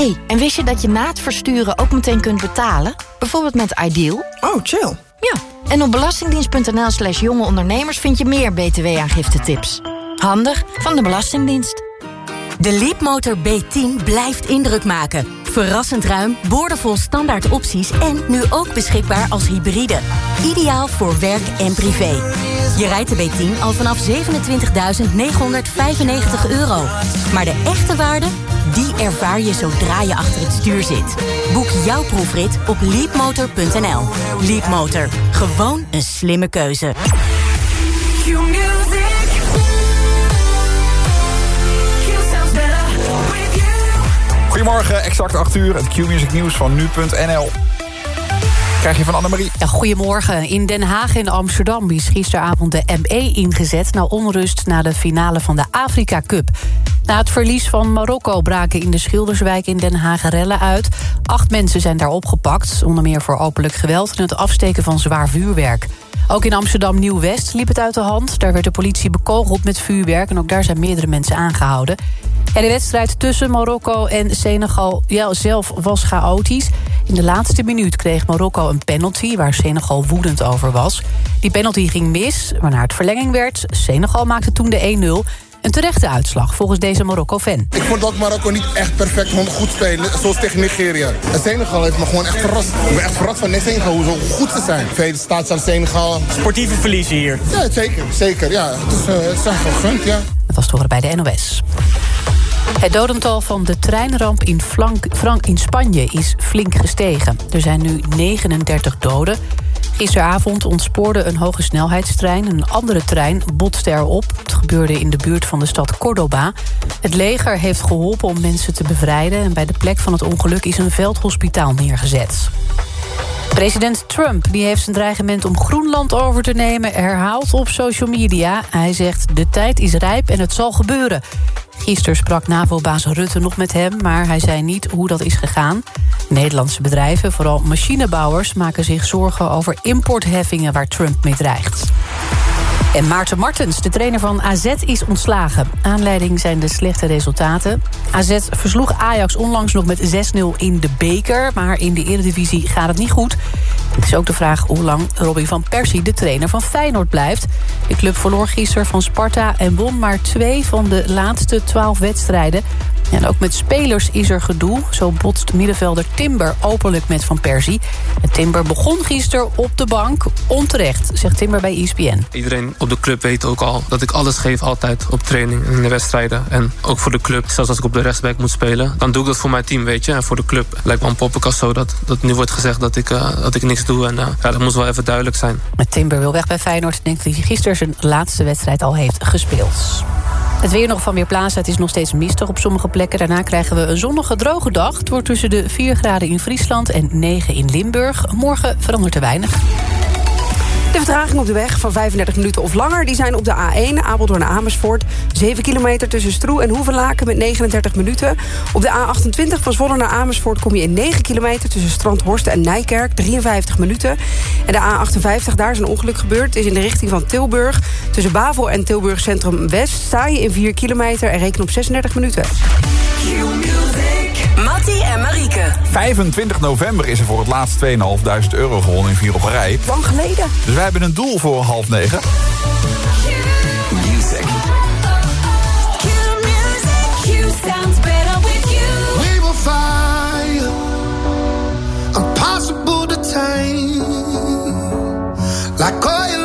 hey, en wist je dat je na het versturen ook meteen kunt betalen? Bijvoorbeeld met Ideal? Oh, chill. Ja, en op belastingdienst.nl slash jonge ondernemers... vind je meer btw-aangifte-tips. Handig van de Belastingdienst. De Leapmotor B10 blijft indruk maken. Verrassend ruim, boordevol standaard opties... en nu ook beschikbaar als hybride. Ideaal voor werk en privé. Je rijdt de B10 al vanaf 27.995 euro. Maar de echte waarde, die ervaar je zodra je achter het stuur zit. Boek jouw proefrit op leapmotor.nl. Leapmotor, gewoon een slimme keuze. Goedemorgen, exact 8 uur. Het Q-music nieuws van nu.nl. Krijg je van Annemarie. Ja, goedemorgen. In Den Haag en Amsterdam is gisteravond de ME ingezet... na onrust na de finale van de Afrika Cup. Na het verlies van Marokko braken in de Schilderswijk in Den Haag rellen uit. Acht mensen zijn daar opgepakt, onder meer voor openlijk geweld... en het afsteken van zwaar vuurwerk. Ook in Amsterdam Nieuw-West liep het uit de hand. Daar werd de politie bekogeld met vuurwerk... en ook daar zijn meerdere mensen aangehouden. En de wedstrijd tussen Marokko en Senegal ja, zelf was chaotisch. In de laatste minuut kreeg Marokko een penalty... waar Senegal woedend over was. Die penalty ging mis, waarna het verlenging werd. Senegal maakte toen de 1-0... Een terechte uitslag volgens deze Marokko-fan. Ik vond dat Marokko niet echt perfect goed spelen, zoals tegen Nigeria. En Senegal heeft me gewoon echt verrast. Ik ben echt verrast van Senegal, hoe zo goed ze zijn. Vele staat aan Senegal. Sportieve verliezen hier. Ja, zeker. Zeker, ja. Het is, uh, het is gegund, ja. Dat was te horen bij de NOS. Het dodental van de treinramp in, Flank, Frank in Spanje is flink gestegen. Er zijn nu 39 doden. Gisteravond ontspoorde een hoge snelheidstrein. Een andere trein botste erop. Het gebeurde in de buurt van de stad Cordoba. Het leger heeft geholpen om mensen te bevrijden... en bij de plek van het ongeluk is een veldhospitaal neergezet. President Trump die heeft zijn dreigement om Groenland over te nemen... herhaald op social media. Hij zegt de tijd is rijp en het zal gebeuren. Gisteren sprak NAVO-baas Rutte nog met hem... maar hij zei niet hoe dat is gegaan. Nederlandse bedrijven, vooral machinebouwers... maken zich zorgen over importheffingen waar Trump mee dreigt. En Maarten Martens, de trainer van AZ, is ontslagen. Aanleiding zijn de slechte resultaten. AZ versloeg Ajax onlangs nog met 6-0 in de beker... maar in de eredivisie gaat het niet goed. Het is ook de vraag hoe lang Robin van Persie de trainer van Feyenoord blijft. De club verloor gisteren van Sparta en won maar twee van de laatste twaalf wedstrijden. En ook met spelers is er gedoe. Zo botst middenvelder Timber openlijk met Van Persie. En Timber begon gisteren op de bank. Onterecht, zegt Timber bij ESPN. Iedereen op de club weet ook al dat ik alles geef altijd op training en in de wedstrijden. En ook voor de club, zelfs als ik op de rechtsback moet spelen... dan doe ik dat voor mijn team, weet je. En voor de club lijkt me een poppenkast zo dat, dat nu wordt gezegd dat ik, uh, dat ik niks doe. En uh, ja, dat moet wel even duidelijk zijn. Timber wil weg bij Feyenoord. Denkt dat hij gisteren zijn laatste wedstrijd al heeft gespeeld. Het weer nog van weer plaatsen. Het is nog steeds mistig op sommige plekken. Daarna krijgen we een zonnige, droge dag. Het wordt tussen de 4 graden in Friesland en 9 in Limburg. Morgen verandert er weinig. De vertraging op de weg van 35 minuten of langer... die zijn op de A1 Apeldoorn Amersfoort. 7 kilometer tussen Stroe en Hoevenlaken met 39 minuten. Op de A28 van Zwolle naar Amersfoort kom je in 9 kilometer... tussen Strandhorst en Nijkerk, 53 minuten. En de A58, daar is een ongeluk gebeurd. Is in de richting van Tilburg. Tussen Bavel en Tilburg Centrum West sta je in 4 kilometer... en reken op 36 minuten. Mattie en Marieke. 25 november is er voor het laatst 2.500 euro gewonnen in vier op een rij. Lang geleden. Dus wij hebben een doel voor half negen. Music. impossible to tame, like oil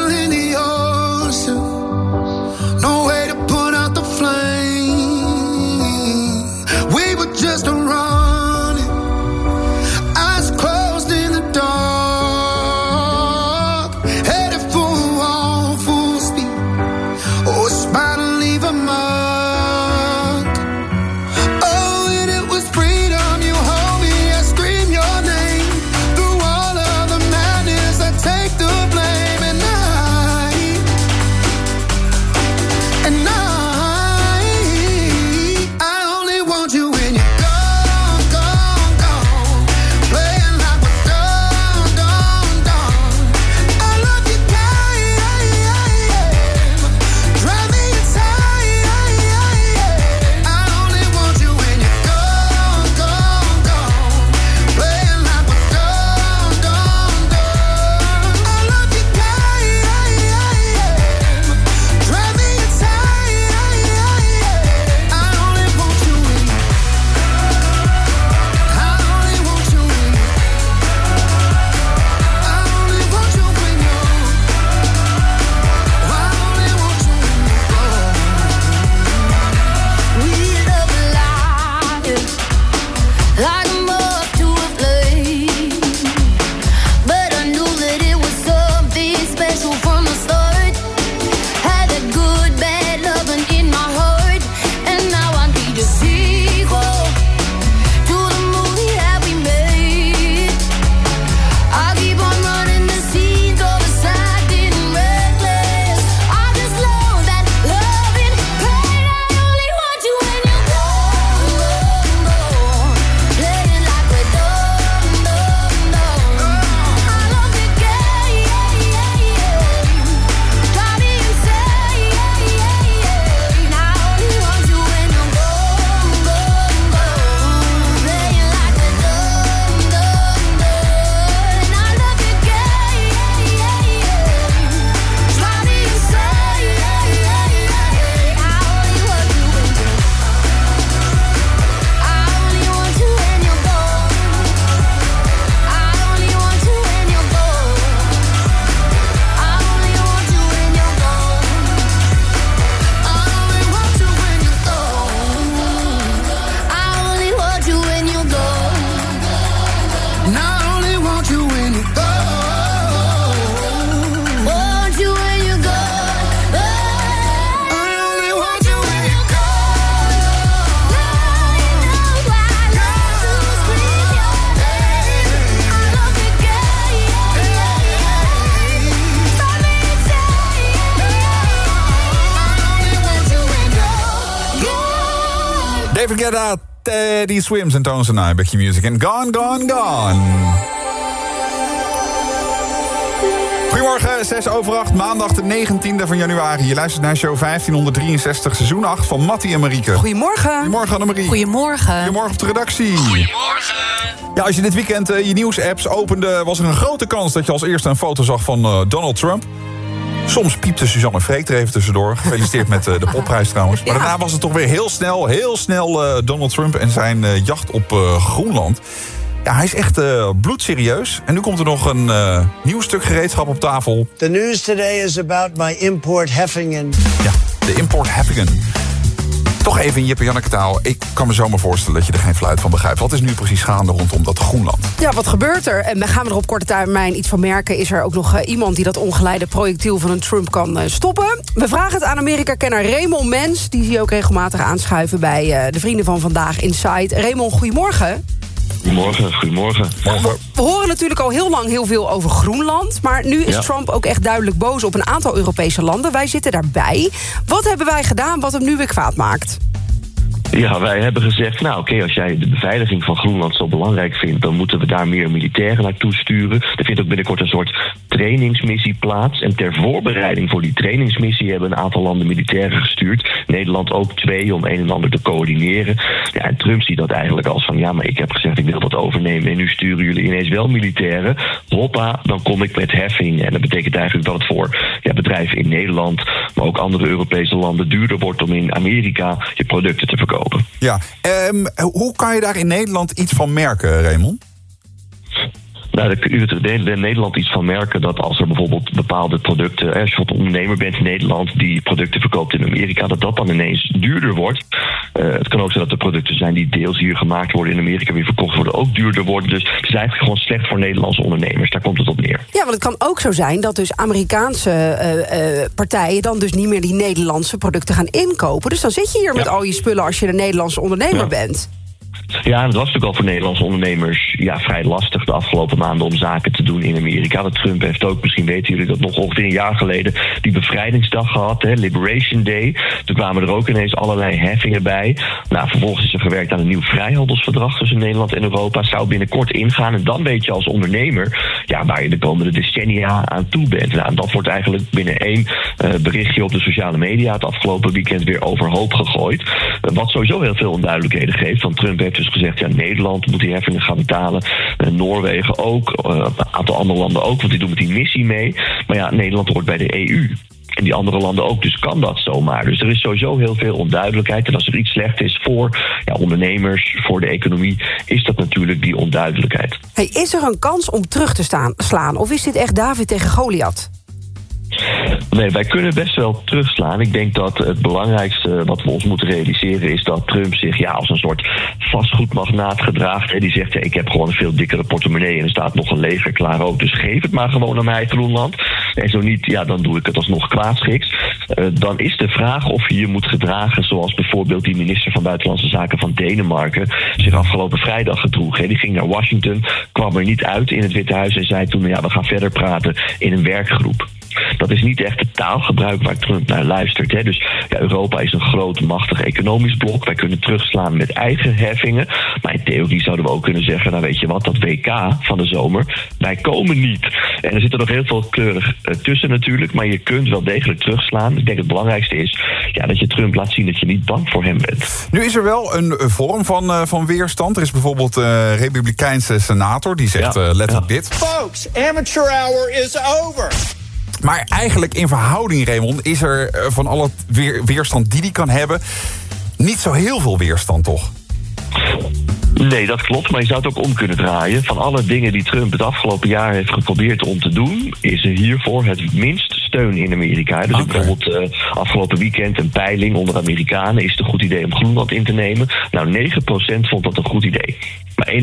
Teddy Swims and Tones and I, back your music. And gone, gone, gone. Goedemorgen, 6 over 8, maandag de 19e van januari. Je luistert naar show 1563, seizoen 8 van Mattie en Marieke. Goedemorgen. Goedemorgen Annemarie. Goedemorgen. Goedemorgen op de redactie. Goedemorgen. Ja, als je dit weekend uh, je nieuwsapps opende... was er een grote kans dat je als eerste een foto zag van uh, Donald Trump. Soms piepte Suzanne Freek er even tussendoor. Gefeliciteerd met uh, de popprijs trouwens. Maar ja. daarna was het toch weer heel snel, heel snel Donald Trump... en zijn jacht op Groenland. Ja, hij is echt uh, bloedserieus. En nu komt er nog een uh, nieuw stuk gereedschap op tafel. The news today is about my import heffingen. Ja, de import heffingen. Toch even in Jippe-Janneke taal. Ik kan me zomaar voorstellen dat je er geen fluit van begrijpt. Wat is nu precies gaande rondom dat Groenland? Ja, wat gebeurt er? En gaan we er op korte termijn iets van merken? Is er ook nog uh, iemand die dat ongeleide projectiel van een Trump kan uh, stoppen? We vragen het aan Amerika-kenner Raymond Mens. Die zie je ook regelmatig aanschuiven bij uh, de Vrienden van Vandaag Inside. Raymond, goedemorgen. Goedemorgen, goedemorgen. We, we horen natuurlijk al heel lang heel veel over Groenland. Maar nu is Ja. Trump ook echt duidelijk boos op een aantal Europese landen. Wij zitten daarbij. Wat hebben wij gedaan wat hem nu weer kwaad maakt? Ja, wij hebben gezegd, nou oké, als jij de beveiliging van Groenland zo belangrijk vindt... dan moeten we daar meer militairen naartoe sturen. Er vindt ook binnenkort een soort trainingsmissie plaats. En ter voorbereiding voor die trainingsmissie... hebben een aantal landen militairen gestuurd. Nederland ook twee, om een en ander te coördineren. Ja, en Trump ziet dat eigenlijk als van... ja, maar ik heb gezegd, ik wil dat overnemen... en nu sturen jullie ineens wel militairen. Hoppa, dan kom ik met heffing. En dat betekent eigenlijk dat het voor bedrijven in Nederland... maar ook andere Europese landen duurder wordt... om in Amerika je producten te verkopen. Ja, ehm, hoe kan je daar in Nederland iets van merken, Raymond? Nou, daar kun je in Nederland iets van merken dat als er bijvoorbeeld bepaalde producten, als je bijvoorbeeld een ondernemer bent in Nederland die producten verkoopt in Amerika, dat dat dan ineens duurder wordt. Uh, het kan ook zijn dat er producten zijn die deels hier gemaakt worden in Amerika weer verkocht worden, ook duurder worden. Dus het is eigenlijk gewoon slecht voor Nederlandse ondernemers. Daar komt het op neer. Ja, want het kan ook zo zijn dat dus Amerikaanse uh, uh, partijen dan dus niet meer die Nederlandse producten gaan inkopen. Dus dan zit je hier ja. met al je spullen als je een Nederlandse ondernemer ja. bent. Ja, en dat was natuurlijk al voor Nederlandse ondernemers ja, vrij lastig de afgelopen maanden om zaken te doen in Amerika. Dat Trump heeft ook, misschien weten jullie dat nog ongeveer een jaar geleden, die bevrijdingsdag gehad, hè, Liberation Day. Toen kwamen er ook ineens allerlei heffingen bij. Nou, vervolgens is er gewerkt aan een nieuw vrijhandelsverdrag tussen Nederland en Europa. Zou binnenkort ingaan. En dan weet je als ondernemer ja, waar je de komende decennia aan toe bent. Nou, en dat wordt eigenlijk binnen één uh, berichtje op de sociale media het afgelopen weekend weer overhoop gegooid. Wat sowieso heel veel onduidelijkheden geeft. Want Trump heeft dus gezegd, ja, Nederland moet die heffingen gaan betalen. Uh, Noorwegen ook, uh, een aantal andere landen ook, want die doen met die missie mee. Maar ja, Nederland hoort bij de EU. En die andere landen ook, dus kan dat zomaar. Dus er is sowieso heel veel onduidelijkheid. En als er iets slecht is voor ja, ondernemers, voor de economie, is dat natuurlijk die onduidelijkheid. Is er een kans om terug te staan, slaan? Of is dit echt David tegen Goliath? Nee, wij kunnen best wel terugslaan. Ik denk dat het belangrijkste wat we ons moeten realiseren is dat Trump zich ja, als een soort vastgoedmagnaat gedraagt. En die zegt: ja, Ik heb gewoon een veel dikkere portemonnee en er staat nog een leger klaar ook. Dus geef het maar gewoon aan mij, Groenland. En zo niet, ja, dan doe ik het alsnog kwaadschiks. Uh, dan is de vraag of je je moet gedragen zoals bijvoorbeeld die minister van Buitenlandse Zaken van Denemarken zich afgelopen vrijdag gedroeg. He, die ging naar Washington, kwam er niet uit in het Witte Huis en zei toen: ja, we gaan verder praten in een werkgroep. Dat is niet echt het taalgebruik waar Trump naar luistert. Hè. Dus ja, Europa is een groot, machtig economisch blok. Wij kunnen terugslaan met eigen heffingen. Maar in theorie zouden we ook kunnen zeggen... nou weet je wat, dat WK van de zomer, wij komen niet. En er zit er nog heel veel kleurig uh, tussen natuurlijk... maar je kunt wel degelijk terugslaan. Ik denk het belangrijkste is ja, dat je Trump laat zien... dat je niet bang voor hem bent. Nu is er wel een vorm van, uh, van weerstand. Er is bijvoorbeeld een uh, republikeinse senator... die zegt ja. letterlijk ja. dit. Folks, amateur hour is over. Maar eigenlijk in verhouding, Raymond, is er van al het weer, weerstand die hij kan hebben... niet zo heel veel weerstand, toch? Nee, dat klopt, maar je zou het ook om kunnen draaien. Van alle dingen die Trump het afgelopen jaar heeft geprobeerd om te doen... is er hiervoor het minst steun in Amerika. Dus okay. bijvoorbeeld uh, afgelopen weekend een peiling onder Amerikanen... is het een goed idee om Groenland in te nemen. Nou, 9% vond dat een goed idee. Maar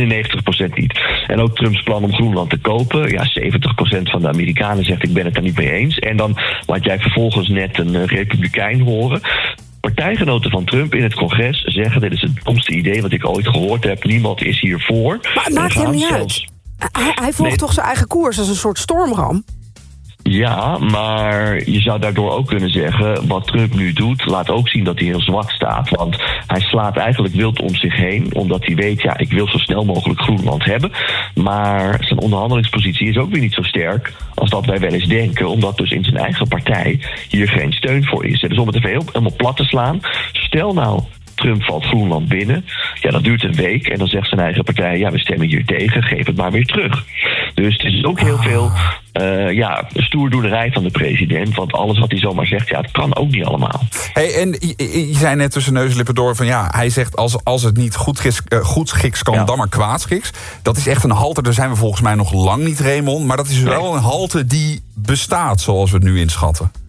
91% niet. En ook Trumps plan om Groenland te kopen. Ja, 70% van de Amerikanen zegt ik ben het daar niet mee eens. En dan laat jij vervolgens net een uh, republikein horen... Partijgenoten van Trump in het congres zeggen... dit is het domste idee wat ik ooit gehoord heb. Niemand is hiervoor. Maar het maakt hem niet zelfs... uit. Hij, hij volgt nee. toch zijn eigen koers als een soort stormram? Ja, maar je zou daardoor ook kunnen zeggen... wat Trump nu doet, laat ook zien dat hij heel zwak staat. Want hij slaat eigenlijk wild om zich heen... omdat hij weet, ja, ik wil zo snel mogelijk Groenland hebben. Maar zijn onderhandelingspositie is ook weer niet zo sterk... als dat wij wel eens denken. Omdat dus in zijn eigen partij hier geen steun voor is. Dus om het even helemaal plat te slaan... stel nou Trump valt Groenland binnen. Ja, dat duurt een week. En dan zegt zijn eigen partij: ja, we stemmen hier tegen, geef het maar weer terug. Dus het is ook heel veel uh, ja, stoerdoenerij van de president. Want alles wat hij zomaar zegt, ja, het kan ook niet allemaal. Hey, en je, je zei net tussen neus en lippen door van ja, hij zegt als, als het niet goed, giks, uh, goed schiks kan, dan maar kwaad schiks. Dat is echt een halte, daar zijn we volgens mij nog lang niet, Raymond. Maar dat is wel een halte die bestaat, zoals we het nu inschatten.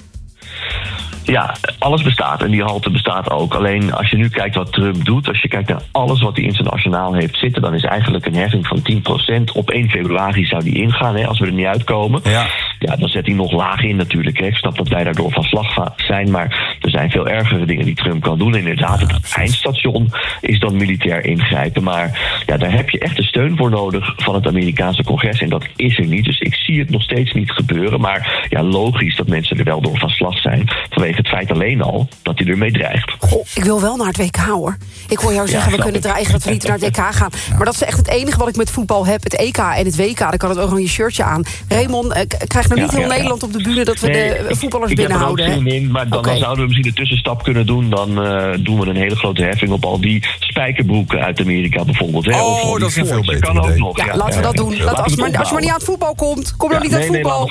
Ja, alles bestaat en die halte bestaat ook. Alleen als je nu kijkt wat Trump doet, als je kijkt naar alles wat hij internationaal heeft zitten, dan is eigenlijk een heffing van 10%. Op 1 februari zou die ingaan, hè, als we er niet uitkomen. Ja. Ja, dan zet hij nog laag in natuurlijk. Hè. Ik snap dat wij daardoor van slag zijn, maar zijn veel ergere dingen die Trump kan doen. Inderdaad, het eindstation is dan militair ingrijpen. Maar ja, daar heb je echt de steun voor nodig van het Amerikaanse congres. En dat is er niet. Dus ik zie het nog steeds niet gebeuren. Maar ja, logisch dat mensen er wel door van slag zijn. Vanwege het feit alleen al dat hij ermee dreigt. Goh, ik wil wel naar het WK hoor. Ik hoor jou zeggen, we kunnen dreigen dat we niet naar het WK gaan. Maar dat is echt het enige wat ik met voetbal heb. Het EK en het WK, dan kan het ook nog je shirtje aan. Raymond, uh, krijgt nog niet heel Nederland op de bühne... dat we nee, de voetballers ik, binnenhouden. Ik heb er ook zin in, maar dan, okay. dan, zouden we misschien een tussenstap kunnen doen. Dan uh, doen we een hele grote heffing op al die spijkerbroeken uit Amerika bijvoorbeeld. Hè? Oh, of dat is veel beter kan idee. Ook nog, ja, ja, laten we dat doen. Laat, als, maar, als je maar niet aan het voetbal komt, kom dan niet aan het voetbal.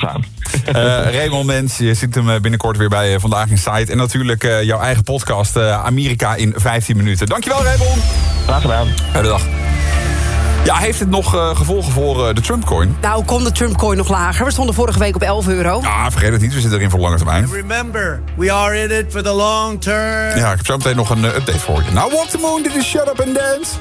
Nee, uh, Raymond Mens, je ziet hem binnenkort weer bij Vandaag in Site. En natuurlijk uh, jouw eigen podcast uh, Amerika in 15 minuten. Dankjewel Raymond. Graag gedaan. Fijne dag. Ja, heeft het nog uh, gevolgen voor uh, de Trump-coin? Nou, komt de Trump-coin nog lager? We stonden vorige week op 11 euro. Ja, vergeet het niet. We zitten erin voor lange termijn. And remember, we are in it for the long term. Ja, ik heb zo meteen nog een uh, update voor je. Nou, Walk the Moon, dit is Shut Up and Dance.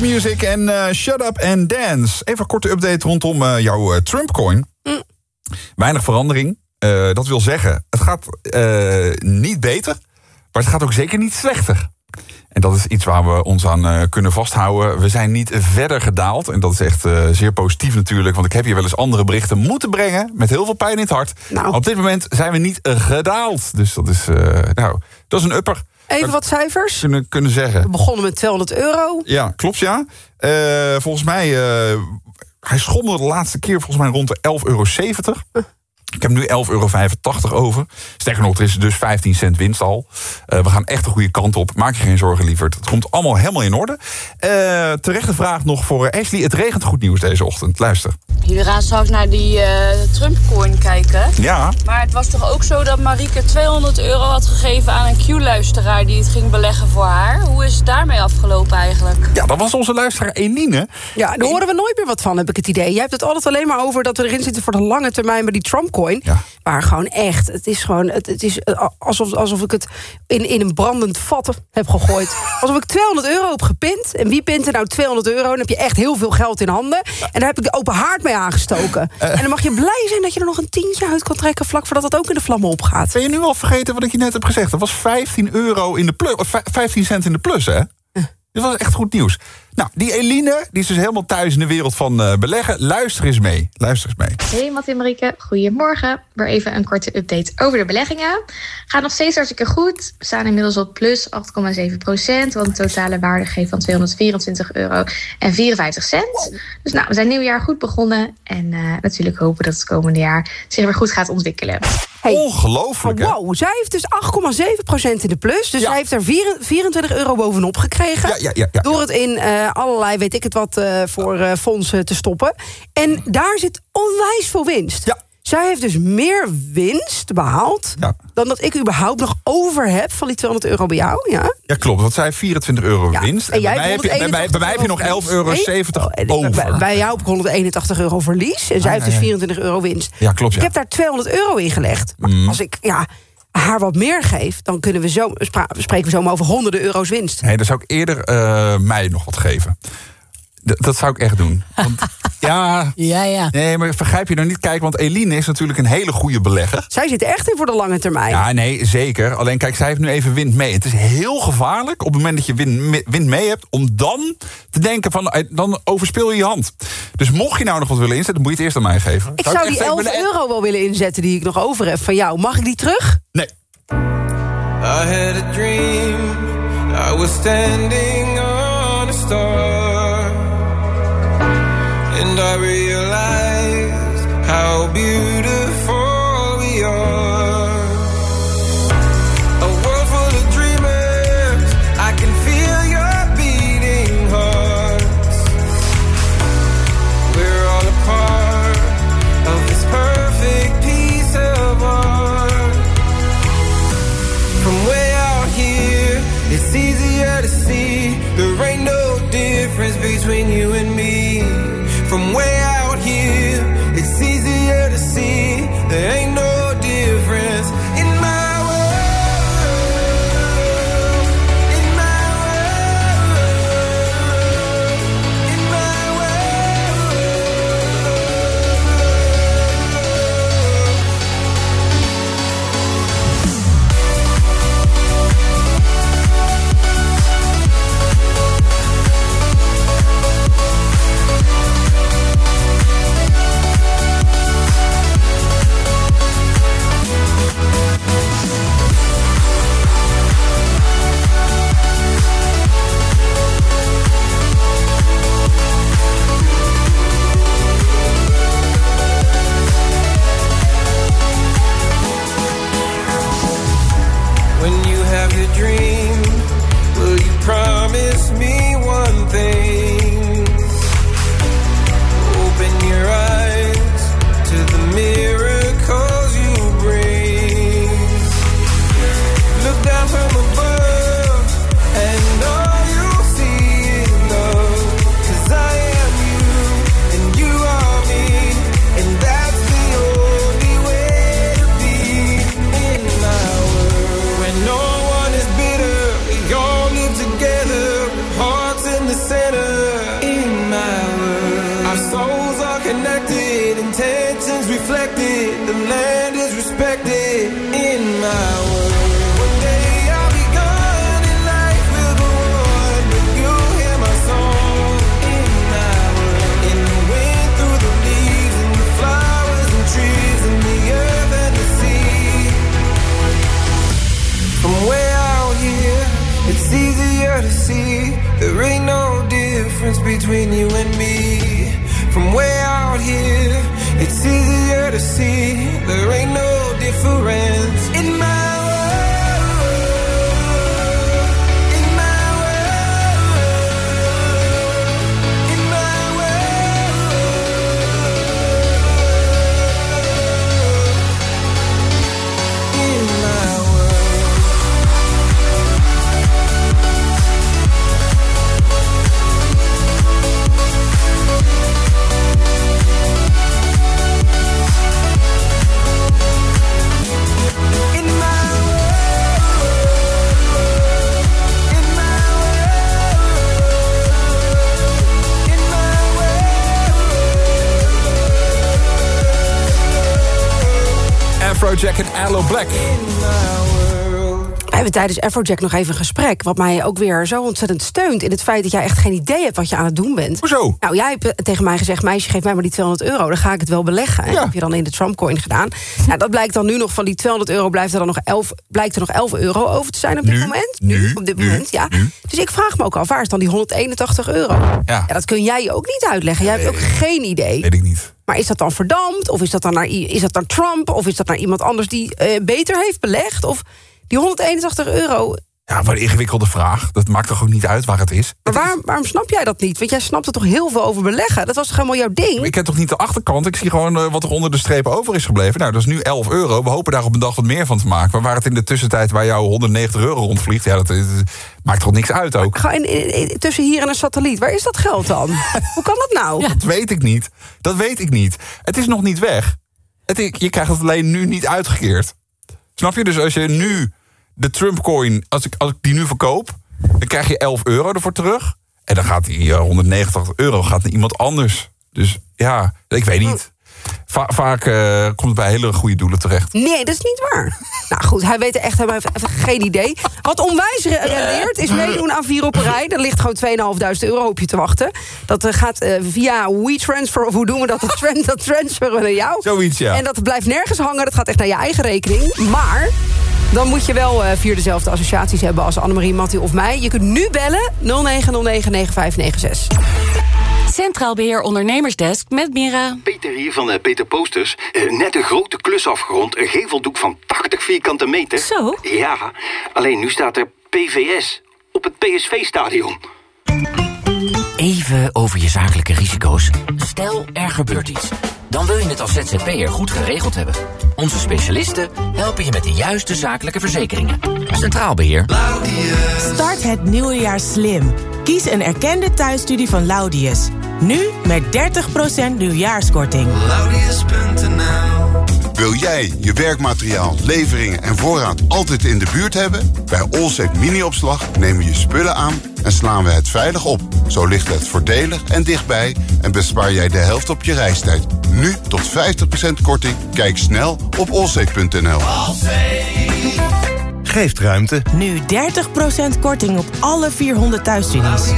Music en eh, Shut Up and Dance. Even een korte update rondom eh, jouw eh, Trump-coin. Weinig verandering. Dat wil zeggen, het gaat niet beter, maar het gaat ook zeker niet slechter. En dat is iets waar we ons aan kunnen vasthouden. We zijn niet verder gedaald. En dat is echt zeer positief natuurlijk. Want ik heb hier wel eens andere berichten moeten brengen. Met heel veel pijn in het hart. Nou. Op dit moment zijn we niet gedaald. Dus dat is, nou, dat is een upper. Even wat cijfers. Kunnen, kunnen zeggen. We begonnen met 200 euro. Ja, klopt ja. Eh, volgens mij, eh, hij schommelde de laatste keer volgens mij rond de 11,70 euro. Ik heb nu 11,85 euro over. Sterker nog, er is dus 15 cent winst al. Eh, we gaan echt de goede kant op. Maak je geen zorgen, lieverd. Het komt allemaal helemaal in orde. Eh terechte vraag nog voor Ashley. Het regent goed nieuws deze ochtend. Luister. Jullie gaan straks naar die eh, Trump-coin kijken. Ja, Maar het was toch ook zo dat Marieke 200 euro had gegeven aan een Q-luisteraar die het ging beleggen voor haar? Hoe is het daarmee afgelopen eigenlijk? ja, dat was onze luisteraar Eline. Ja, daar horen we nooit meer wat van, heb ik het idee. Jij hebt het altijd alleen maar over dat we erin zitten voor de lange termijn bij die Trump-coin. Ja. Maar gewoon echt, het is gewoon, het, het is eh, alsof, alsof ik het in, in een brandend vat heb gegooid. alsof ik 200 euro heb gepind. En wie pint er nou 200 euro? Dan heb je echt heel veel geld in handen. En daar heb ik de open haard mee aangestoken. Eh. En dan mag je blij zijn dat je er nog een tientje uit kan trekken... vlak voordat dat ook in de vlammen opgaat. Ben je nu al vergeten wat ik je net heb gezegd? Dat was 15 euro in de plus, of vij- 15 cent in de plus, hè? Dit was echt goed nieuws. Nou, die Eline, die is dus helemaal thuis in de wereld van eh, beleggen. Luister eens mee. Luister eens mee. Hey Matt en Marieke, goedemorgen. Weer even een korte update over de beleggingen. Gaat nog steeds hartstikke goed. We staan inmiddels op plus 8,7 procent. Wat een totale waarde geeft van 224 euro en 54 cent. Dus nou, we zijn nieuw jaar goed begonnen. En eh, natuurlijk hopen dat het komende jaar zich weer goed gaat ontwikkelen. Ongelooflijk, hè? Oh, wow, zij heeft dus 8,7% in de plus. Dus zij heeft er vier- 24 euro bovenop gekregen. Ja, ja, ja, ja, door het in eh, allerlei, weet ik het wat, eh, voor eh, fondsen te stoppen. En daar zit onwijs veel winst. Ja. Zij heeft dus meer winst behaald... dan dat ik überhaupt nog over heb van die 200 euro bij jou. Ja? Ja, klopt. Want zij heeft 24 euro Ja, winst. en En jij bij, mij heb je, bij, mij, bij mij heb je nog 11,70 euro Nee? over. Bij, bij jou heb ik 181 euro verlies. En zij Ah, heeft dus ja, ja. 24 euro winst. Ja, klopt. Ik heb daar 200 euro in gelegd. Maar Mm. als ik ja, haar wat meer geef... dan kunnen we zo, spreken we zomaar over honderden euro's winst. Nee, dan zou ik eerder eh, mij nog wat geven. Dat zou ik echt doen. Want, ja, Ja, ja. nee, maar vergrijp je nou niet. Kijk, want Eline is natuurlijk een hele goede belegger. Zij zit er echt in voor de lange termijn. Ja, nee, zeker. Alleen kijk, zij heeft nu even wind mee. Het is heel gevaarlijk op het moment dat je wind, wind mee hebt... om dan te denken van, eh, dan overspeel je je hand. Dus mocht je nou nog wat willen inzetten, moet je het eerst aan mij geven. ik zou die zeggen, 11 ik ben- euro wel willen inzetten die ik nog over heb van jou. Mag ik die terug? Nee. I had a dream. I was standing on a star. I realized how beautiful is Afrojack en Aloe Black. We hebben tijdens Afrojack nog even een gesprek... wat mij ook weer zo ontzettend steunt... in het feit dat jij echt geen idee hebt wat je aan het doen bent. Hoezo? Nou, jij hebt eh, tegen mij gezegd... meisje, geef mij maar die 200 euro, dan ga ik het wel beleggen. En dat heb je dan in de Trumpcoin gedaan. Nou, dat blijkt dan nu nog van die 200 euro... Blijft er dan nog 11, blijkt er nog 11 euro over te zijn op dit Nu? moment. Nu? op dit Nu? moment, ja. Dus ik vraag me ook af, waar is dan die 181 euro? Ja. dat kun jij je ook niet uitleggen. Jij hebt ook geen idee. Weet ik niet. Maar is dat dan verdampt? Of is dat dan naar, is dat naar Trump? Of is dat naar iemand anders die eh, beter heeft belegd? Of die 181 euro... Ja, wat een ingewikkelde vraag. Dat maakt toch ook niet uit waar het is? Maar waarom, waarom snap jij dat niet? Want jij snapt er toch heel veel over beleggen? Dat was toch helemaal jouw ding? Ik heb toch niet de achterkant? Ik zie gewoon eh, wat er onder de streep over is gebleven. Nou, dat is nu 11 euro. We hopen daar op een dag wat meer van te maken. Maar waar het in de tussentijd waar jouw 190 euro rondvliegt... ja, dat, eh, maakt toch niks uit ook? Ga in, in- in- tussen hier en een satelliet. Waar is dat geld dan? Hoe kan dat nou? Dat weet ik niet. Dat weet ik niet. Het is nog niet weg. Het, je krijgt het alleen nu niet uitgekeerd. Snap je? Dus als je nu de Trump-coin, als ik, als ik die nu verkoop... dan krijg je 11 euro ervoor terug. En dan gaat die eh, 190 euro gaat naar iemand anders. Dus ja, ik weet niet. Va- vaak eh, komt het bij hele goede doelen terecht. Nee, dat is niet waar. nou goed, hij weet er echt even geen idee. Wat onwijs re- rendeert is meedoen aan vier op een rij. Er ligt gewoon 2.500 euro op je te wachten. Dat eh, gaat eh, via WeTransfer, of hoe doen we dat? Dat, dat transferen we naar jou. Zoiets, ja. En dat blijft nergens hangen, dat gaat echt naar je eigen rekening. Maar dan moet je wel eh, vier dezelfde associaties hebben als Annemarie, Mattie of mij. Je kunt nu bellen 0909-9596. Centraal Beheer Ondernemersdesk met Mira. Peter hier van eh, Peter Posters. Eh, net een grote klus afgerond. Een geveldoek van 80 vierkante meter. Zo? Ja, alleen nu staat er PVS op het PSV-stadion. Even over je zakelijke risico's. Stel, er gebeurt iets. Dan wil je het als ZZP'er goed geregeld hebben. Onze specialisten helpen je met de juiste zakelijke verzekeringen. Centraal Beheer. Start het nieuwe jaar slim. Kies een erkende thuisstudie van Laudius. Nu met 30% nieuwjaarskorting. Wil jij je werkmateriaal, leveringen en voorraad altijd in de buurt hebben? Bij Allsafe Mini-opslag nemen we je spullen aan en slaan we het veilig op. Zo ligt het voordelig en dichtbij en bespaar jij de helft op je reistijd. Nu tot 50% korting. Kijk snel op allsafe.nl. Geeft ruimte. Nu 30% korting op alle 400 thuisstudies.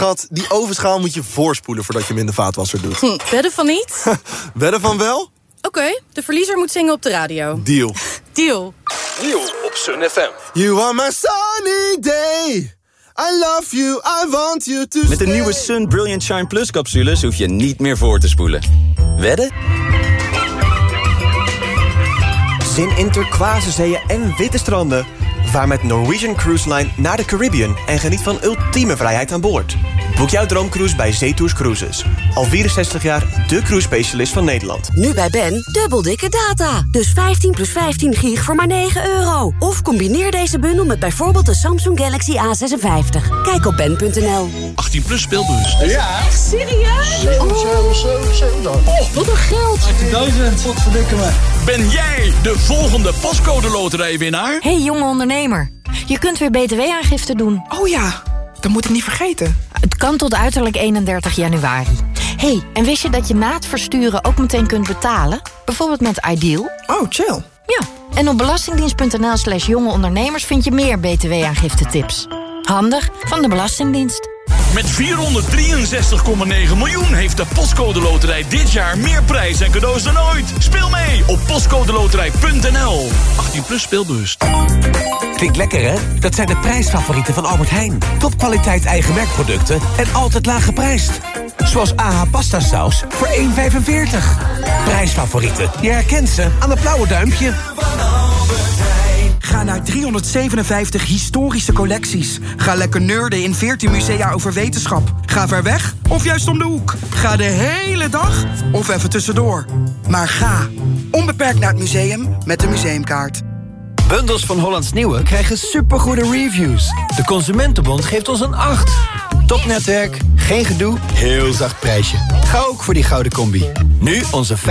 Schat, die ovenschaal moet je voorspoelen voordat je hem in de vaatwasser doet. Hm, wedden van niet? Wedden van wel? Oké, de verliezer moet zingen op de radio. Deal. Deal. Deal op Sun FM. You are my sunny day. I love you, I want you to Met de nieuwe Sun Brilliant Shine Plus capsules hoef je niet meer voor te spoelen. Wedden? Zin in turquoise zeeën en witte stranden. Vaar met Norwegian Cruise Line naar de Caribbean en geniet van ultieme vrijheid aan boord. Boek jouw droomcruise bij Zetours Cruises. Al 64 jaar de cruise specialist van Nederland. Nu bij Ben, dubbel dikke data. Dus 15 plus 15 gig voor maar 9 euro. Of combineer deze bundel met bijvoorbeeld de Samsung Galaxy A56. Kijk op ben.nl. 18 plus speelbus. Ja. Echt serieus? Oh, wat een geld. 18.000. Wat verdikken me. Ben jij de volgende pascode loterijwinnaar? Hey jonge ondernemer, je kunt weer btw-aangifte doen. Oh ja, dat moet ik niet vergeten. Het kan tot uiterlijk 31 januari. hey, en wist je dat je na het versturen ook meteen kunt betalen? Bijvoorbeeld met Ideal. Oh, chill. Ja, en op belastingdienst.nl slash jonge ondernemers... vind je meer btw-aangifte-tips. Handig van de Belastingdienst. Met 463,9 miljoen heeft de Postcode Loterij dit jaar meer prijs en cadeaus dan ooit. Speel mee op postcodeloterij.nl. 18 plus speelbewust. Klinkt lekker, hè? Dat zijn de prijsfavorieten van Albert Heijn. Topkwaliteit eigen merkproducten en altijd laag geprijsd. Zoals AH pasta saus voor 1,45. Prijsfavorieten. Je herkent ze aan het blauwe duimpje. Ga naar 357 historische collecties. Ga lekker nerden in 14 musea over wetenschap. Ga ver weg of juist om de hoek. Ga de hele dag of even tussendoor. Maar ga onbeperkt naar het museum met de museumkaart. Bundels van Hollands Nieuwe krijgen supergoede reviews. De Consumentenbond geeft ons een 8. Topnetwerk, geen gedoe, heel zacht prijsje. Ga ook voor die gouden combi. Nu onze 15.000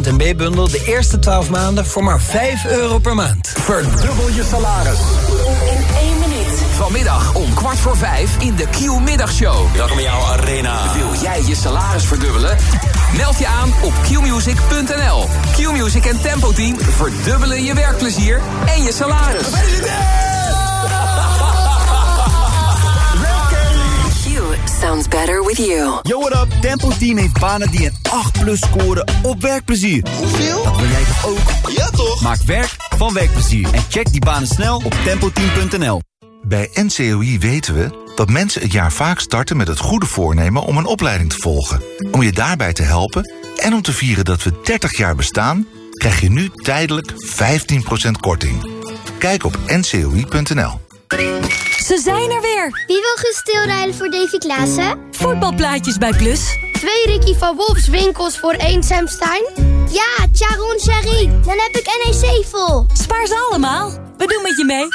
MB-bundel de eerste 12 maanden voor maar 5 euro per maand. Verdubbel je salaris. In één minuut. Vanmiddag om kwart voor vijf in de Q-middagshow. Welkom in jouw arena. Wil jij je salaris verdubbelen? Meld je aan op qmusic.nl. Q-Music en Tempo Team verdubbelen je werkplezier en je salaris. Sounds better with you. Yo, what up? Tempo Team heeft banen die een 8 plus scoren op werkplezier. Hoeveel? Dat wil jij toch ook? Ja, toch? Maak werk van werkplezier en check die banen snel op tempoteam.nl. Bij NCOI weten we dat mensen het jaar vaak starten met het goede voornemen om een opleiding te volgen. Om je daarbij te helpen en om te vieren dat we 30 jaar bestaan, krijg je nu tijdelijk 15% korting. Kijk op ncoi.nl. Ze zijn er weer! Wie wil gaan stilrijden voor Davy Klaassen? Voetbalplaatjes bij Plus. Twee Ricky van Wolfs winkels voor één Sam Stein? Ja, Charon Sherry. Dan heb ik NEC vol. Spaar ze allemaal. We doen met je mee.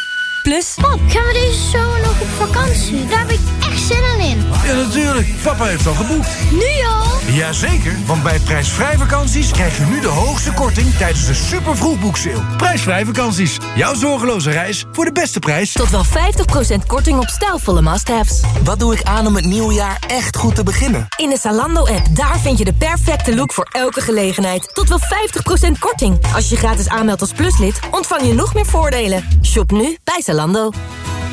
Plus. Pap, gaan we deze zomer nog op vakantie? Daar heb ik echt zin in. Ja, natuurlijk. Papa heeft al geboekt. Nu al? Jazeker, want bij prijsvrij vakanties krijg je nu de hoogste korting tijdens de super vroegboekseil. Prijsvrij vakanties. Jouw zorgeloze reis voor de beste prijs. Tot wel 50% korting op stijlvolle must-haves. Wat doe ik aan om het nieuwe jaar echt goed te beginnen? In de Zalando-app, daar vind je de perfecte look voor elke gelegenheid. Tot wel 50% korting. Als je je gratis aanmeldt als pluslid, ontvang je nog meer voordelen. Shop nu bij Zalando.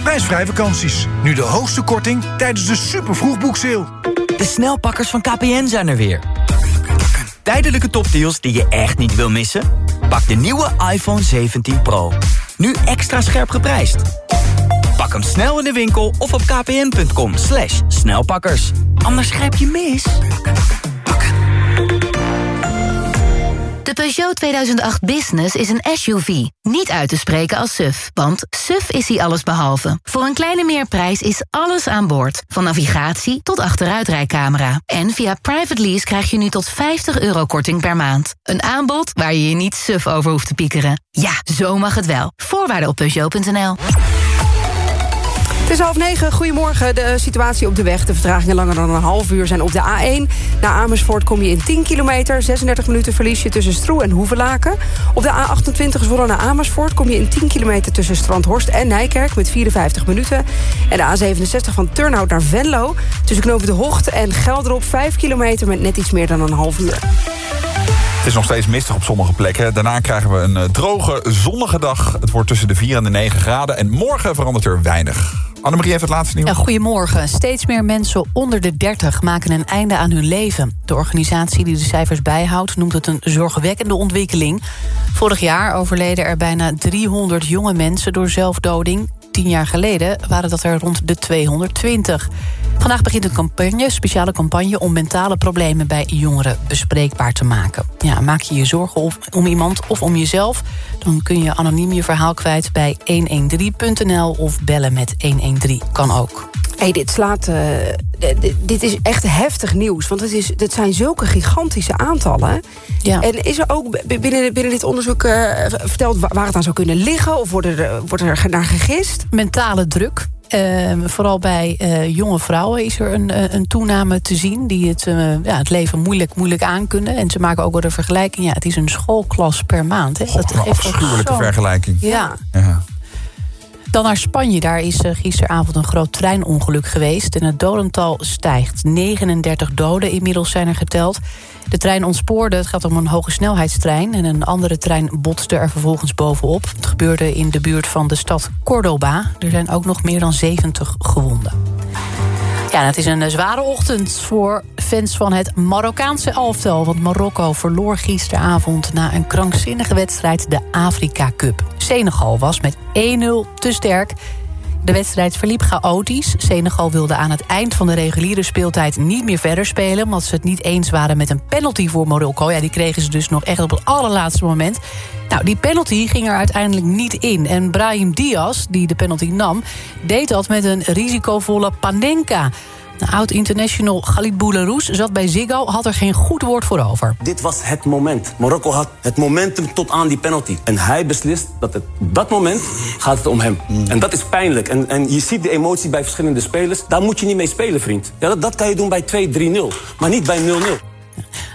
Prijsvrij vakanties. Nu de hoogste korting tijdens de super vroegboekseil. De snelpakkers van KPN zijn er weer. Tijdelijke topdeals die je echt niet wil missen? Pak de nieuwe iPhone 17 Pro. Nu extra scherp geprijsd. Pak hem snel in de winkel of op kpn.com snelpakkers. Anders grijp je mis. De Peugeot 2008 Business is een SUV. Niet uit te spreken als SUV, want SUV is hij allesbehalve. Voor een kleine meerprijs is alles aan boord. Van navigatie tot achteruitrijcamera. En via private lease krijg je nu tot 50 euro korting per maand. Een aanbod waar je je niet suf over hoeft te piekeren. Ja, zo mag het wel. Voorwaarden op Peugeot.nl. Het is half negen. Goedemorgen. De situatie op de weg. De vertragingen langer dan een half uur zijn op de A1. Naar Amersfoort kom je in 10 kilometer. 36 minuten verlies je tussen Stroe en Hoevelaken. Op de A28 Zwolle naar Amersfoort kom je in 10 kilometer tussen Strandhorst en Nijkerk met 54 minuten. En de A67 van Turnhout naar Venlo. Tussen Knoop de Hocht en Gelderop 5 kilometer met net iets meer dan een half uur. Het is nog steeds mistig op sommige plekken. Daarna krijgen we een eh, droge, zonnige dag. Het wordt tussen de 4 en de 9 graden. En morgen verandert er weinig. Annemarie heeft het laatste nieuws. Goedemorgen. Steeds meer mensen onder de 30 maken een einde aan hun leven. De organisatie die de cijfers bijhoudt noemt het een zorgwekkende ontwikkeling. Vorig jaar overleden er bijna 300 jonge mensen door zelfdoding. Tien jaar geleden waren dat er rond de 220. Vandaag begint een campagne, speciale campagne... om mentale problemen bij jongeren bespreekbaar te maken. Ja, maak je je zorgen om iemand of om jezelf... dan kun je anoniem je verhaal kwijt bij 113.nl... of bellen met 113, kan ook. Hey, dit slaat. eh, dit is echt heftig nieuws. Want het, is, het zijn zulke gigantische aantallen. Ja. En is er ook binnen, binnen dit onderzoek eh, verteld wa- waar het aan zou kunnen liggen? Of wordt er, wordt er naar gegist? Mentale druk. Ehm, vooral bij eh, jonge vrouwen is er een, een toename te zien... die het, ja, het leven moeilijk, moeilijk aankunnen. En ze maken ook wel de vergelijking... ja, het is een schoolklas per maand. Hè. God, een afschuwelijke vergelijking. Ja. Ja. Dan naar Spanje. Daar is eh, gisteravond een groot treinongeluk geweest. En het dodental stijgt. 39 doden inmiddels zijn er geteld. De trein ontspoorde. Het gaat om een hoge snelheidstrein. En een andere trein botste er vervolgens bovenop. Het gebeurde in de buurt van de stad Cordoba. Er zijn ook nog meer dan 70 gewonden. Ja, het is een eh, zware ochtend voor fans van het Marokkaanse elftal. Want Marokko verloor gisteravond na een krankzinnige wedstrijd de Afrika Cup. Senegal was met 1-0 te sterk. De wedstrijd verliep chaotisch. Senegal wilde aan het eind van de reguliere speeltijd niet meer verder spelen... omdat ze het niet eens waren met een penalty voor Marokko. Ja, die kregen ze dus nog echt op het allerlaatste moment. Nou, die penalty ging er uiteindelijk niet in. En Brahim Diaz, die de penalty nam, deed dat met een risicovolle Panenka... Oud-international Khalid Boularus zat bij Ziggo, had er geen goed woord voor over. Dit was het moment. Marokko had het momentum tot aan die penalty. En hij beslist dat het, op dat moment gaat het om hem. En dat is pijnlijk. En, en je ziet de emotie bij verschillende spelers. Daar moet je niet mee spelen, vriend. Ja, dat, dat kan je doen bij 2-3-0. Maar niet bij 0-0.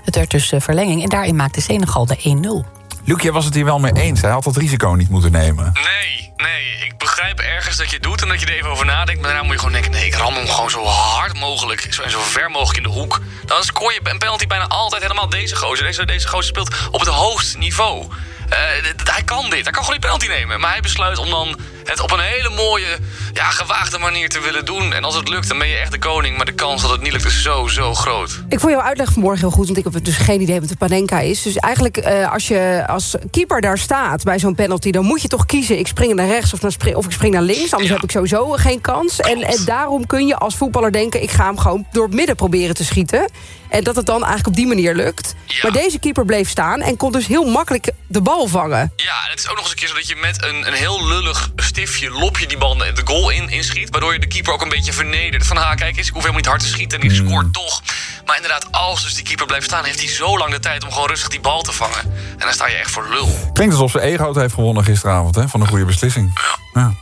Het werd dus eh, verlenging en daarin maakte Senegal de 1-0. Luc, jij was het hier wel mee eens. Hij had dat risico niet moeten nemen. Nee, nee. Ik ergens dat je doet en dat je er even over nadenkt. Maar daarna moet je gewoon denken: nee, ik ram hem gewoon zo hard mogelijk. En zo ver mogelijk in de hoek. Dan scoor je een penalty bijna altijd helemaal deze gozer. Deze, deze gozer speelt op het hoogste niveau. Uh, hij kan dit. Hij kan gewoon die penalty nemen. Maar hij besluit om dan het op een hele mooie, ja, gewaagde manier te willen doen. En als het lukt, dan ben je echt de koning. Maar de kans dat het niet lukt is zo, zo groot. Ik vond jouw uitleg vanmorgen heel goed, want ik heb dus geen idee wat de Panenka is. Dus eigenlijk, uh, als je als keeper daar staat bij zo'n penalty... dan moet je toch kiezen, ik spring naar rechts of, naar spring, of ik spring naar links. Anders heb ik sowieso geen kans. En, en daarom kun je als voetballer denken... ik ga hem gewoon door het midden proberen te schieten. En dat het dan eigenlijk op die manier lukt. Maar deze keeper bleef staan en kon dus heel makkelijk de bal vangen. Ja, en het is ook nog eens een keer zo dat je met een, een heel lullig stiftje... lop je die bal de goal in, inschiet. Waardoor je de keeper ook een beetje vernedert. Van, ha, kijk eens, ik hoef helemaal niet hard te schieten en die scoort toch. Maar inderdaad, als dus die keeper blijft staan... heeft hij zo lang de tijd om gewoon rustig die bal te vangen. En dan sta je echt voor lul. Klinkt alsof ze ego het heeft gewonnen gisteravond, hè? Van een goede beslissing. Ja. Ja,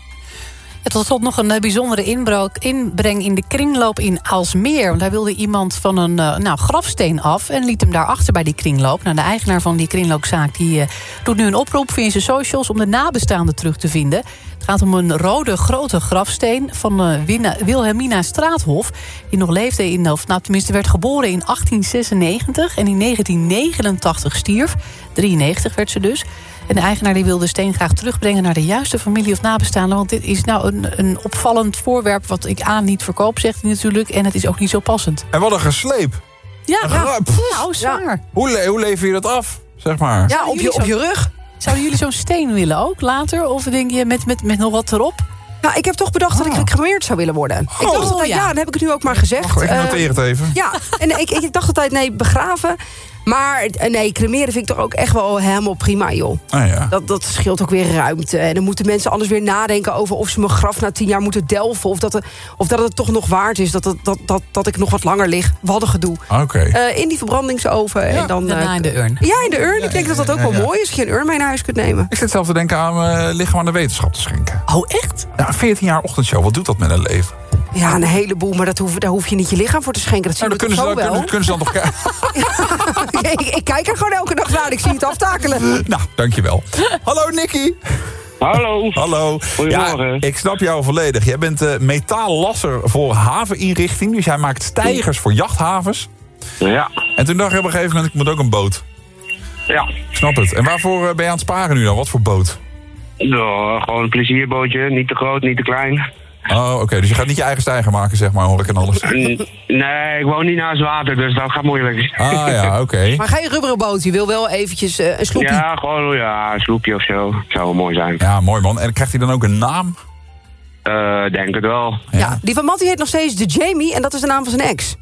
tot slot nog een uh, bijzondere inbrook, inbreng in de kringloop in Alsmeer. Want daar wilde iemand van een uh, nou, grafsteen af en liet hem daarachter bij die kringloop. Nou, de eigenaar van die kringloopzaak die, uh, doet nu een oproep via zijn socials... om de nabestaanden terug te vinden. Het gaat om een rode grote grafsteen van Wilhelmina Straathof... die nog leefde in, of nou, tenminste werd geboren in 1896 en in 1989 stierf. 93 werd ze dus. En de eigenaar die wil de steen graag terugbrengen naar de juiste familie of nabestaanden. Want dit is nou een, een opvallend voorwerp wat ik aan niet verkoop, zegt hij natuurlijk. En het is ook niet zo passend. En wat een gesleep. Ja, Een ja. grap. nou zwaar. Hoe, le- hoe lever je dat af, zeg maar? Ja, op je, op je rug. Zouden jullie zo'n steen willen ook later? Of denk je met, met, met nog wat erop? Nou, ik heb toch bedacht dat ik gecremeerd zou willen worden. ik dacht altijd, ja. dan heb ik het nu ook maar gezegd. Ik Eh, noteer het even. Ja, en ik, ik dacht altijd, nee, begraven. Maar eh, nee, cremeren vind ik toch ook echt wel helemaal prima, joh. Ah, ja. Dat, dat scheelt ook weer ruimte. En dan moeten mensen anders weer nadenken over of ze mijn graf na tien jaar moeten delven. Of dat, het, of dat het toch nog waard is dat, dat, dat, dat ik nog wat langer lig. Wat een gedoe. Oké. Eh, in die verbrandingsoven. en dan, daarna eh, in de urn. Ja, in de urn. Ik denk dat dat ook ja, wel ja. mooi is. Als je een urn mee naar huis kunt nemen. Ik zit zelf te denken aan mijn lichaam aan de wetenschap te schenken. Oh, echt? Ja, 14 jaar ochtendshow, wat doet dat met een leven? Ja, een heleboel. Maar dat hoef, daar hoef je niet je lichaam voor te schenken. Dat zie Nou, je dan kunnen ze, kunnen, wel. kunnen ze dan toch kijken. ik, ik kijk er gewoon elke dag naar. Ik zie het aftakelen. Nou, dankjewel. Hallo Nicky. Hallo. Hallo. Goedemorgen. Ja, ik snap jou volledig. Jij bent eh, metaallasser voor haveninrichting. Dus jij maakt stijgers voor jachthavens. Ja. En toen dacht je op een gegeven moment, ik moet ook een boot. Ja. Snap het. En waarvoor eh, ben je aan het sparen nu dan? Wat voor boot? Nou, gewoon een plezierbootje. Niet te groot, niet te klein. Oh, oké. Dus je gaat niet je eigen stijger maken, zeg maar, hoor ik en alles. Nee, ik woon niet naast water, dus dat gaat moeilijk. Ah ja, oké. Maar geen rubberen boot. Je wil wel eventjes eh, een sloepje. Ja, gewoon ja, een sloepje of zo. Zou wel mooi zijn. Ja, mooi man. En krijgt hij dan ook een naam? Eh, denk het wel. Ja, die van Mattie heet nog steeds de Jamie. En dat is de naam van zijn ex.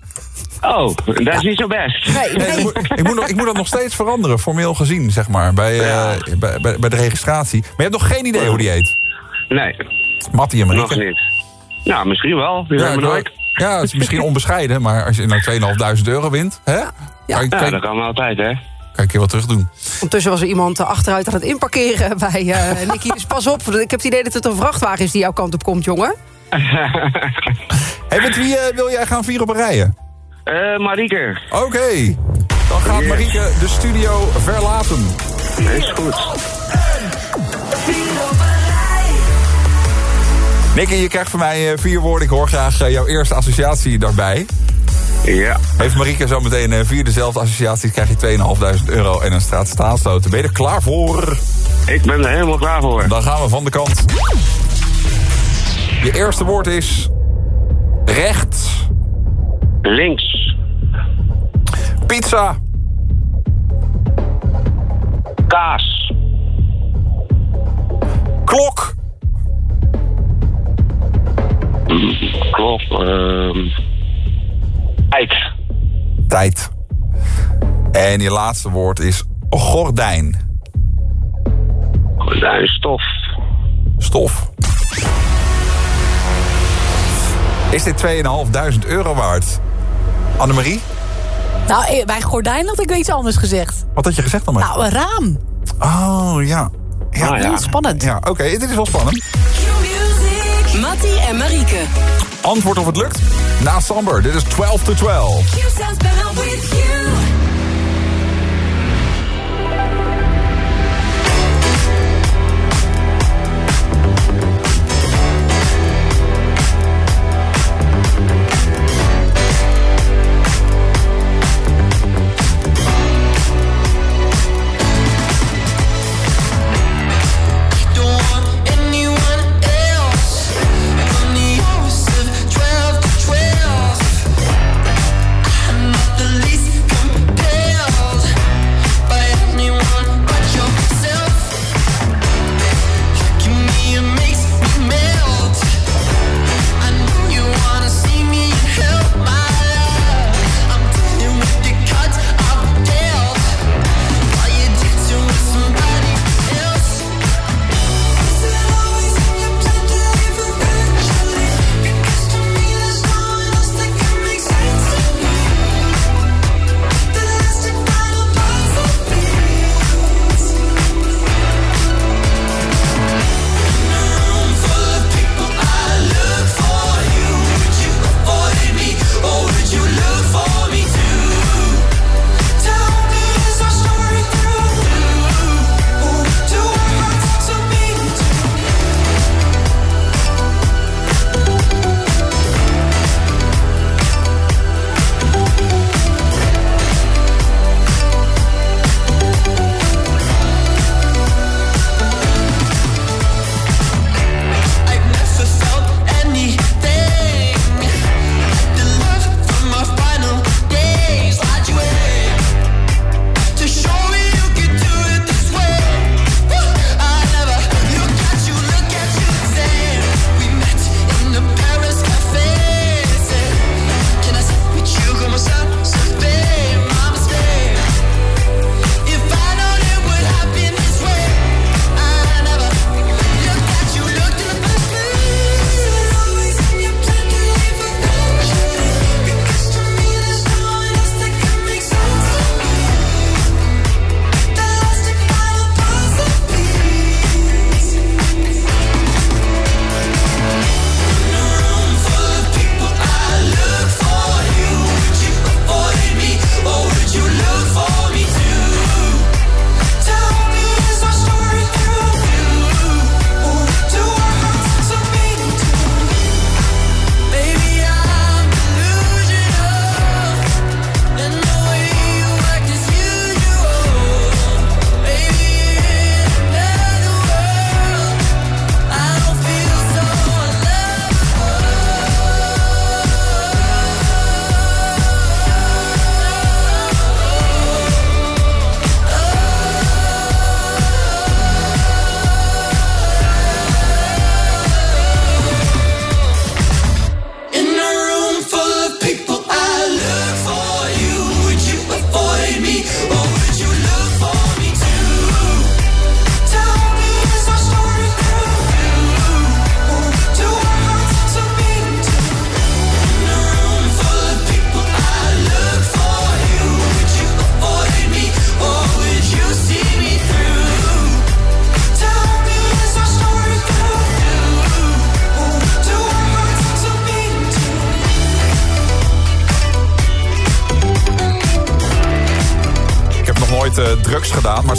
Oh, dat is niet zo best. Nee, Nee, ik, moet, ik, moet, nog- ik moet dat nog steeds veranderen, formeel gezien, zeg maar, bij, eh, bij, bij, bij de registratie. Maar je hebt nog geen idee hoe die heet? Nee, Mattie en nog Marieke. niet. Nou, misschien wel. Ja, nooit. ja, het is misschien onbescheiden, maar als je nou 2.500 euro wint, hè? Ja. Kan, je- Ja, kan, je- dat kan altijd, hè. kan je wat terug doen. Ondertussen was er iemand eh, achteruit aan het inparkeren bij eh Nicky. Dus pas op. Ik heb het idee dat het een vrachtwagen is die jouw kant op komt, jongen. Hé, met wie eh, wil jij gaan vieren op een rijen? Eh, Marieke. Oké, dan gaat Marieke de studio verlaten. Is goed. Nicky, je krijgt van mij eh, vier woorden. Ik hoor graag eh, jouw eerste associatie daarbij. Ja. Heeft Marieke zo meteen eh, vier dezelfde associaties... krijg je 2.500 euro en een straat. Ben je er klaar voor? Ik ben er helemaal klaar voor. Dan gaan we van de kant. Je eerste woord is... Rechts. Links. Pizza. Kaas. Klok. Ehm tijd. Tijd. En je laatste woord is gordijn. Gordijn, stof. Stof. Is dit 2.500 euro waard? Annemarie? Nou, eh, bij gordijn had ik iets anders gezegd. Wat had je gezegd dan maar? Nou, een raam. Oh, ja. Ja, Ah, ja. Spannend. Ja, oké, dit is wel spannend. Mattie en Marieke. Antwoord of het lukt? Na Samber, dit is 12 to 12.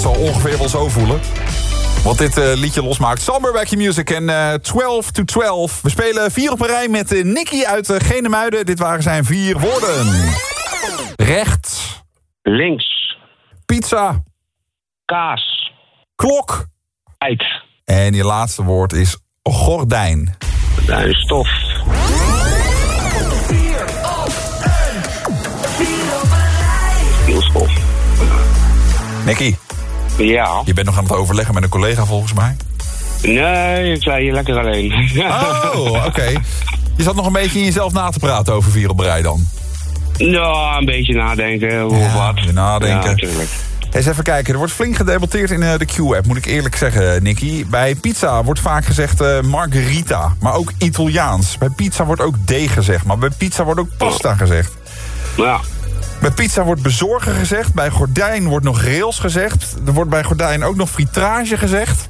Zal ongeveer wel zo voelen. Wat dit eh, liedje losmaakt. Your Music en eh 12 to 12. We spelen vier op een rij met eh, Nicky uit uh, Genemuiden. Dit waren zijn vier woorden. Rechts. Links. Pizza. Kaas. Klok. Tijd. En je laatste woord is gordijn. Gordijn, stof. Stof. Nicky, Ja. je bent nog aan het overleggen met een collega volgens mij. Nee, ik zei hier lekker alleen. Oh, oké. Je zat nog een beetje in jezelf na te praten over vier op rij dan. Nou, een beetje nadenken, hoe wat. Nadenken. Ja, natuurlijk. Eens even kijken, er wordt flink gedebatteerd in eh, de Q-app, moet ik eerlijk zeggen, Nicky. Bij pizza wordt vaak gezegd eh, margarita, maar ook Italiaans. Bij pizza wordt ook deeg gezegd, maar bij pizza wordt ook pasta gezegd. Ja. Bij pizza wordt bezorgen gezegd, bij gordijn wordt nog rails gezegd. Er wordt bij gordijn ook nog fritrage gezegd.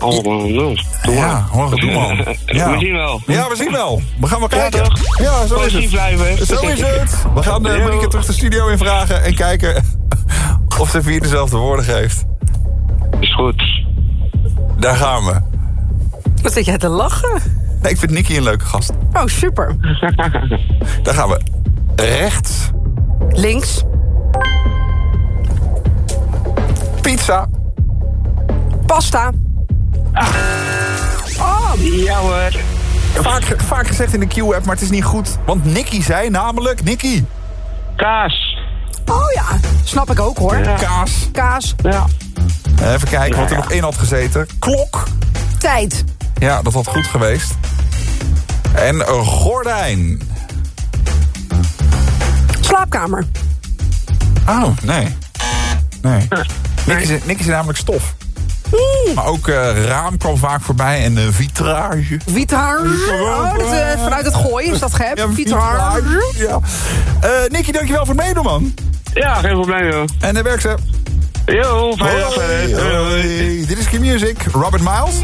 Oh, nou, doe Ja, maar. hoor, doe man. Ja. We zien wel. Ja, we zien wel. We gaan wel kijken. Ja, zo is het. blijven. Zo is het. We gaan uh, Yo. Marieke terug de studio in vragen en kijken of ze vier dezelfde woorden geeft. Is goed. Daar gaan we. Wat zit jij te lachen? Nee, ik vind Nicky een leuke gast. Oh, super. Daar gaan we. Rechts. Links. Pizza. Pasta. Oh. Ja hoor. Vaak, vaak gezegd in de Q-app, maar het is niet goed. Want Nicky zei namelijk... Nicky. Kaas. Oh ja, snap ik ook hoor. Kaas. Kaas. Ja. Even kijken wat er nog in had gezeten. Klok. Tijd. Ja, dat had goed geweest. En een gordijn. Slaapkamer. Oh, nee. Nee. Nicky is, namelijk stof. Maar ook eh, raam kwam vaak voorbij en eh, vitrage. Vitrage. Oh, dat, eh, vanuit het gooien is dat gek. Ja, Vitrage. Ja. Eh Nicky, dankjewel voor het meedoen, man. Ja, geen probleem joh. En dan werkt ze. Yo, fijne. Dit is Key Music. Robert Miles.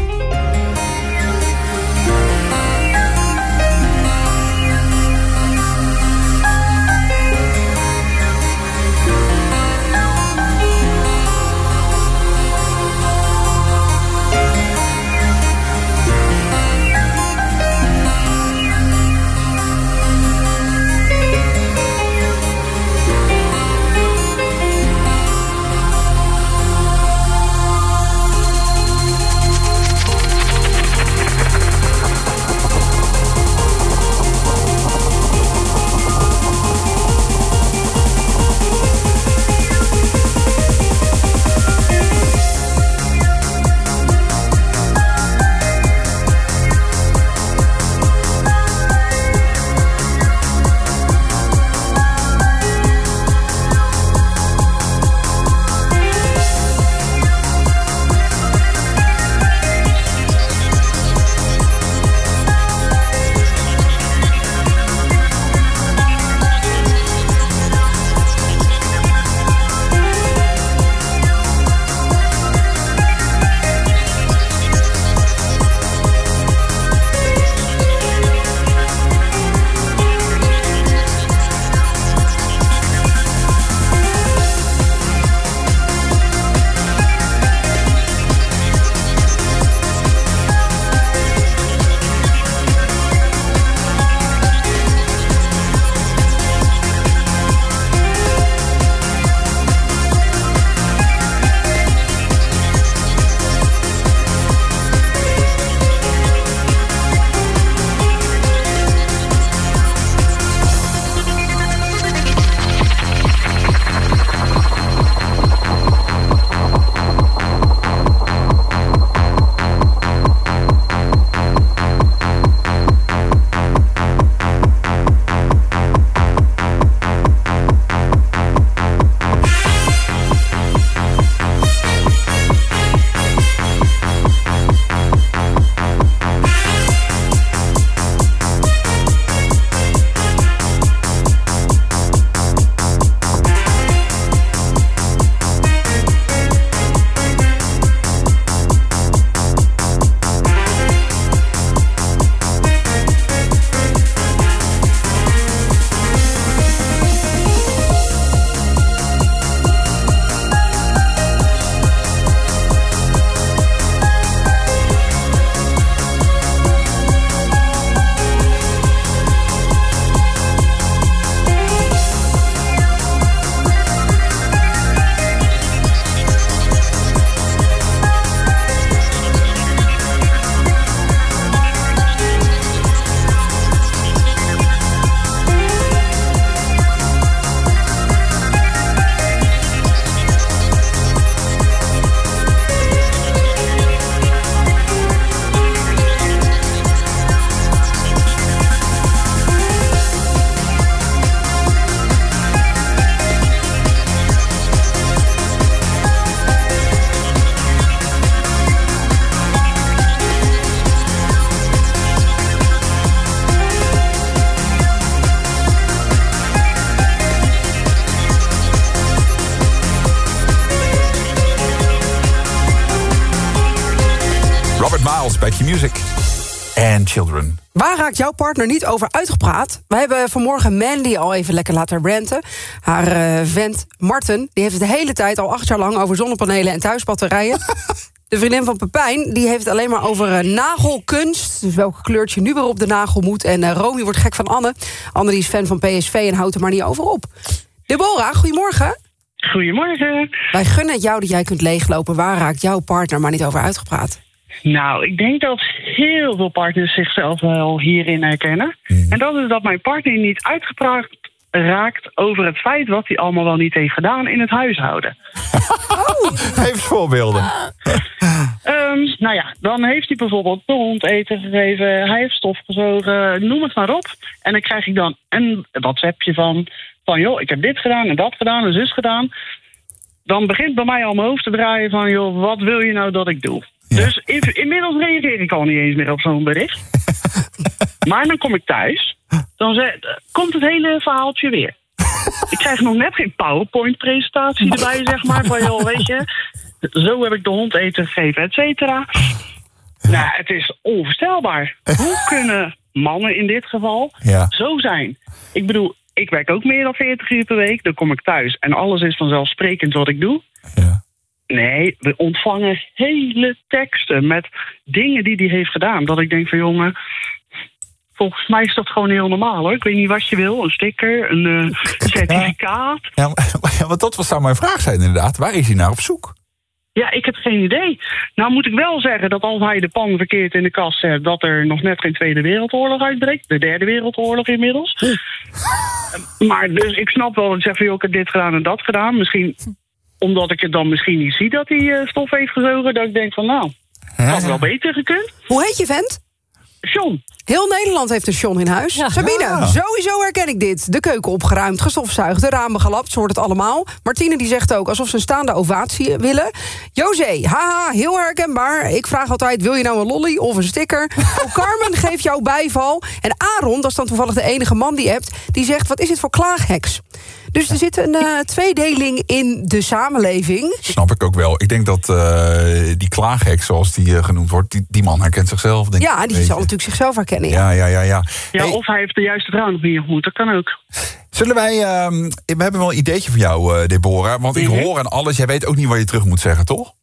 Raakt jouw partner niet over uitgepraat? We hebben vanmorgen Mandy al even lekker laten ranten. Haar eh, vent Marten die heeft het de hele tijd al acht jaar lang over zonnepanelen en thuisbatterijen. De vriendin van Pepijn die heeft het alleen maar over eh, nagelkunst. Dus welke kleurtje nu weer op de nagel moet. En eh, Romy wordt gek van Anne. Anne die is fan van PSV en houdt er maar niet over op. Deborah, goedemorgen. Goedemorgen. Wij gunnen het jou dat jij kunt leeglopen. Waar raakt jouw partner maar niet over uitgepraat? Nou, ik denk dat heel veel partners zichzelf wel hierin herkennen. En dat is dat mijn partner niet uitgepraat raakt over het feit wat hij allemaal wel niet heeft gedaan in het huishouden. Even voorbeelden. Ehm, nou ja, dan heeft hij bijvoorbeeld de hond eten gegeven, hij heeft stofgezogen, noem het maar op. En dan krijg ik dan een WhatsAppje van, van joh, ik heb dit gedaan en dat gedaan en zus gedaan. Dan begint bij mij al mijn hoofd te draaien van joh, wat wil je nou dat ik doe? Dus in- inmiddels reageer ik al niet eens meer op zo'n bericht. maar dan kom ik thuis, dan ze- komt het hele verhaaltje weer. Ik krijg nog net geen PowerPoint-presentatie erbij, zeg maar. Van, joh, weet je, zo heb ik de hond eten gegeven, et cetera. Nou, het is onvoorstelbaar. Hoe kunnen mannen in dit geval Ja. zo zijn? Ik bedoel, ik werk ook meer dan 40 uur per week. Dan kom ik thuis en alles is vanzelfsprekend wat ik doe. Nee, we ontvangen hele teksten met dingen die hij heeft gedaan. Dat ik denk van jongen, volgens mij is dat gewoon heel normaal hoor. Ik weet niet wat je wil, een sticker, een eh, certificaat. Ja, want dat was zou mijn vraag zijn inderdaad. Waar is hij naar op zoek? Ja, ik heb geen idee. Nou moet ik wel zeggen dat als hij de pan verkeerd in de kast zet... dat er nog net geen Tweede Wereldoorlog uitbreekt. De Derde Wereldoorlog inmiddels. Maar dus ik snap wel dat ik zeg van... joh, ik heb dit gedaan en dat gedaan. Misschien omdat ik het dan misschien niet zie dat hij eh, stof heeft gezogen... dat ik denk van nou, had wel beter gekund. Hoe heet je vent? John. Heel Nederland heeft een John in huis. Sabine, sowieso herken ik dit. De keuken opgeruimd, gestofzuigd, de ramen gelapt, ze hoort het allemaal. Martine die zegt ook alsof ze een staande ovatie willen. José, haha, heel herkenbaar. Ik vraag altijd, wil je nou een lolly of een sticker? Oh, Carmen geeft jou bijval. En Aaron, dat is dan toevallig de enige man die hebt... die zegt, wat is dit voor klaagheks? Dus er zit een eh, tweedeling in de samenleving. Snap ik ook wel. Ik denk dat eh, die klaaghek, zoals die eh, genoemd wordt... Die, die man herkent zichzelf. Denk Ja, ik, die zal je. natuurlijk zichzelf herkennen. Ja, ja, ja. ja. Ja, of hij heeft de juiste vrouw nog niet ontmoet. Dat kan ook. Zullen wij... ehm, we hebben wel een ideetje voor jou, eh, Deborah. Want ik Mhm. hoor aan alles. Jij weet ook niet wat je terug moet zeggen, toch?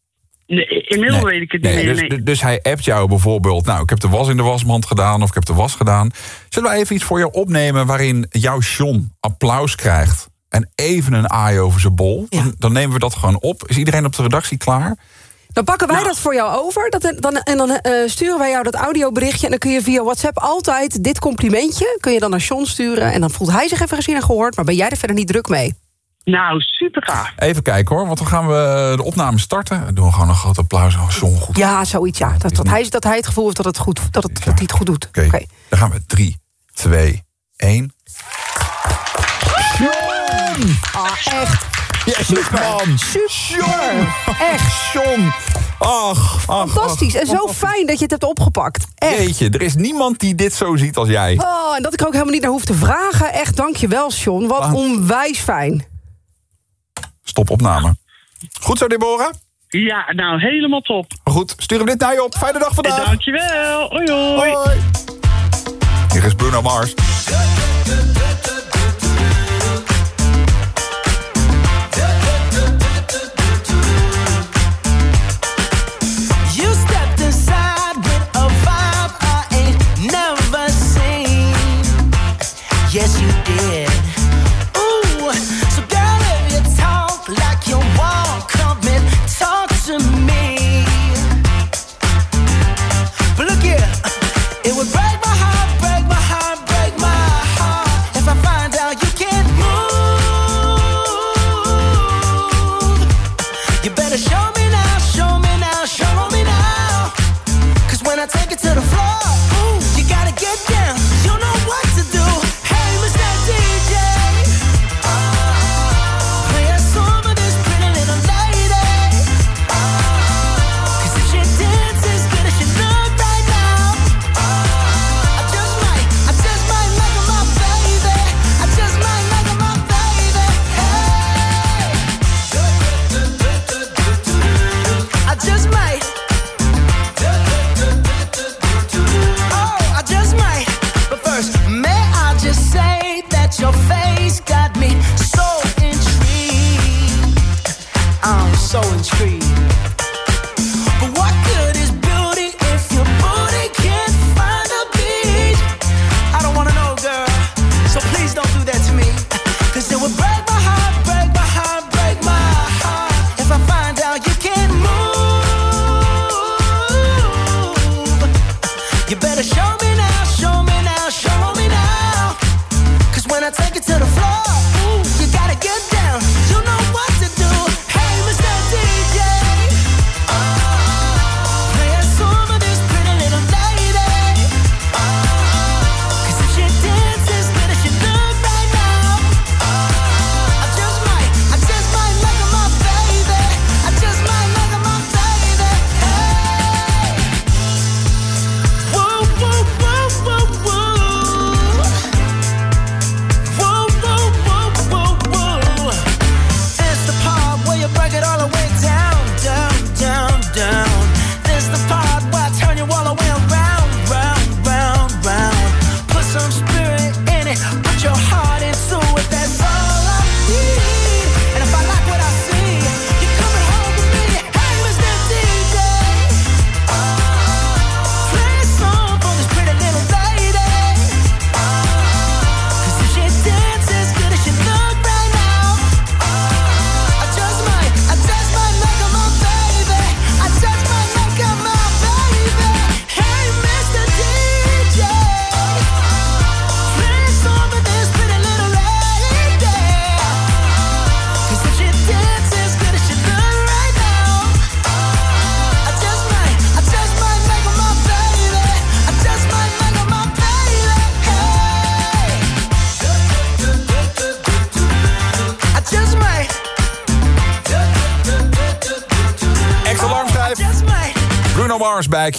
Nee, inmiddels weet ik het niet Nee, meer. dus, Nee. dus hij appt jou bijvoorbeeld... nou, ik heb de was in de wasmand gedaan... of ik heb de was gedaan. Zullen we even iets voor jou opnemen... waarin jouw John applaus krijgt... en even een aai over zijn bol? Dan, dan nemen we dat gewoon op. Is iedereen op de redactie klaar? Dan pakken Nou. wij dat voor jou over. Dat, dan, en dan eh, sturen wij jou dat audioberichtje. En dan kun je via WhatsApp altijd dit complimentje... kun je dan naar John sturen. En dan voelt hij zich even gezien en gehoord. Maar ben jij er verder niet druk mee? Nou, super gaaf. Even kijken hoor, want dan gaan we de opname starten. Dan doen we gewoon een groot applaus aan John. Goed. Ja, zoiets ja. Dat, dat, hij, dat hij het gevoel heeft dat, het goed, dat, het, dat hij het goed doet. Oké, dan gaan we. 3, 2, 1. John! Ah, echt. Yes, man. Super. Echt. John. Ach, ach, Fantastisch. ach. En zo fijn dat je het hebt opgepakt. Echt. Jeetje, er is niemand die dit zo ziet als jij. Oh, en dat ik er ook helemaal niet naar hoef te vragen. Echt, dankjewel, John. Wat onwijs fijn. Stop opname. Goed zo, Deborah? Ja, nou, helemaal top. Goed, sturen we dit naar je op. Fijne dag vandaag. Dankjewel. Hoi, hoi. Hier is Bruno Mars.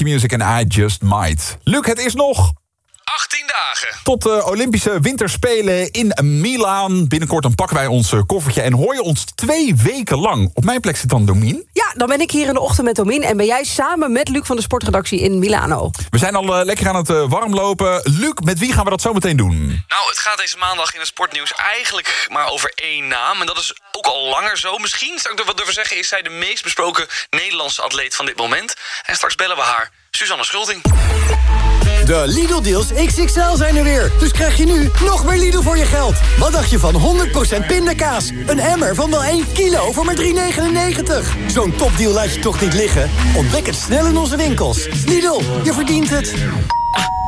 Q-Music en I Just Might. Luc, het is nog... 18 dagen. Tot de Olympische Winterspelen in Milaan. Binnenkort dan pakken wij ons eh, koffertje en hoor je ons twee weken lang. Op mijn plek zit dan Domien. Ja, dan ben ik hier in de ochtend met Domien... en ben jij samen met Luc van de sportredactie in Milano. We zijn al eh, lekker aan het eh, warmlopen. Luc, met wie gaan we dat zo meteen doen? Nou, het gaat deze maandag in het sportnieuws eigenlijk maar over één naam. En dat is ook al langer zo. Misschien, zou ik er wat durven zeggen, is zij de meest besproken Nederlandse atleet van dit moment. En straks bellen we haar. Suzanne Schulding. De Lidl-deals XXL zijn er weer. Dus krijg je nu nog meer Lidl voor je geld. Wat dacht je van 100% pindakaas? Een emmer van wel 1 kilo voor maar 3,99. Zo'n topdeal laat je toch niet liggen? Ontdek het snel in onze winkels. Lidl, je verdient het.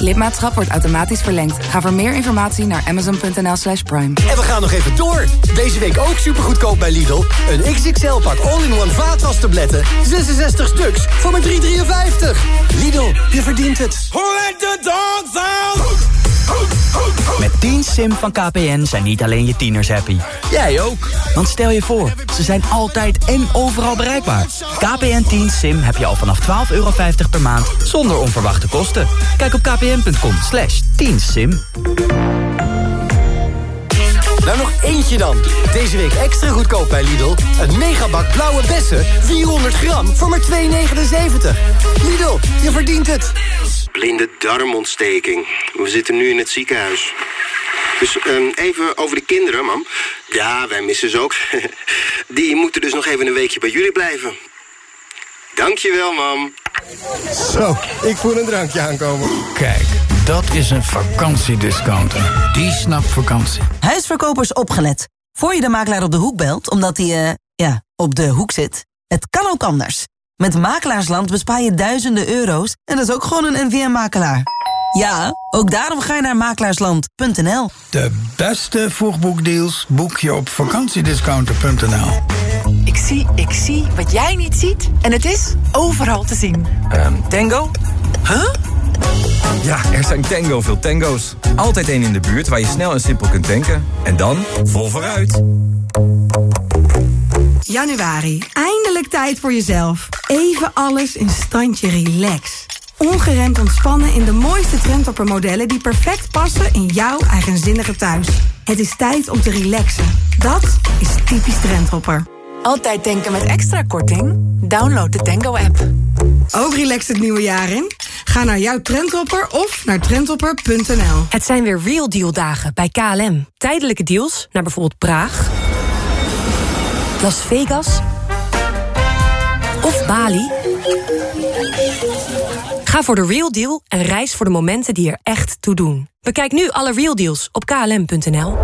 Lidmaatschap wordt automatisch verlengd. Ga voor meer informatie naar amazon.nl slash prime. En we gaan nog even door. Deze week ook supergoedkoop bij Lidl. Een XXL-pak all-in-one vaatwastabletten. 66 stuks voor maar 3,53. Lidl, je verdient het. Met 10 SIM van KPN zijn niet alleen je tieners happy. Jij ook. Want stel je voor, ze zijn altijd en overal bereikbaar. KPN 10 SIM heb je al vanaf 12,50 euro per maand zonder onverwachte kosten. Kijk op kpn.com slash 10 SIM. Nou, nog eentje dan. Deze week extra goedkoop bij Lidl. Een megabak blauwe bessen, 400 gram, voor maar 2,79. Lidl, je verdient het. Blinde darmontsteking. We zitten nu in het ziekenhuis. Dus ehm, even over de kinderen, mam. Ja, wij missen ze ook. Die moeten dus nog even een weekje bij jullie blijven. Dankjewel, mam. Zo, ik voel een drankje aankomen. Kijk, dat is een vakantiediscounter. Die snapt vakantie. Huisverkopers opgelet. Voor je de makelaar op de hoek belt, omdat hij, eh, ja, op de hoek zit. Het kan ook anders. Met Makelaarsland bespaar je duizenden euro's en dat is ook gewoon een NVM-makelaar. Ja, ook daarom ga je naar makelaarsland.nl. De beste vroegboekdeals boek je op vakantiediscounter.nl. Ik zie, ik zie wat jij niet ziet. En het is overal te zien. Ehm, tango? Huh? Ja, er zijn tango veel tango's. Altijd één in de buurt waar je snel en simpel kunt tanken. En dan vol vooruit. Januari, eindelijk tijd voor jezelf. Even alles in standje relax. Ongeremd ontspannen in de mooiste trendtoppermodellen... die perfect passen in jouw eigenzinnige thuis. Het is tijd om te relaxen. Dat is typisch trendtopper. Altijd denken met extra korting? Download de Tango-app. Ook relaxed het nieuwe jaar in? Ga naar jouw trendtopper of naar trendtopper.nl. Het zijn weer Real Deal dagen bij KLM. Tijdelijke deals naar bijvoorbeeld Praag, Las Vegas of Bali. Ga voor de Real Deal en reis voor de momenten die er echt toe doen. Bekijk nu alle Real Deals op klm.nl.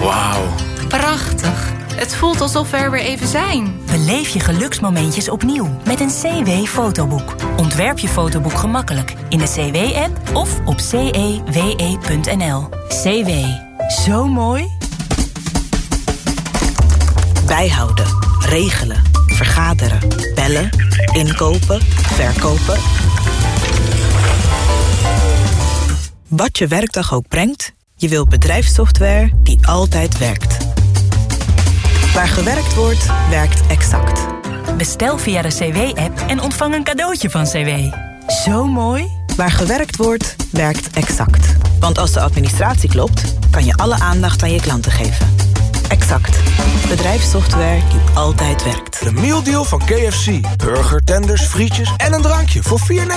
Wauw. Prachtig. Het voelt alsof we er weer even zijn. Beleef je geluksmomentjes opnieuw met een CW-fotoboek. Ontwerp je fotoboek gemakkelijk in de CW-app of op cewe.nl. CW. Zo mooi. Bijhouden, regelen, vergaderen, bellen, inkopen, verkopen. Wat je werkdag ook brengt, je wil bedrijfssoftware die altijd werkt. Waar gewerkt wordt, werkt exact. Bestel via de CW-app en ontvang een cadeautje van CW. Zo mooi. Waar gewerkt wordt, werkt exact. Want als de administratie klopt, kan je alle aandacht aan je klanten geven. Exact. Bedrijfssoftware die altijd werkt. De mealdeal van KFC. Burger, tenders, frietjes en een drankje voor 4,99.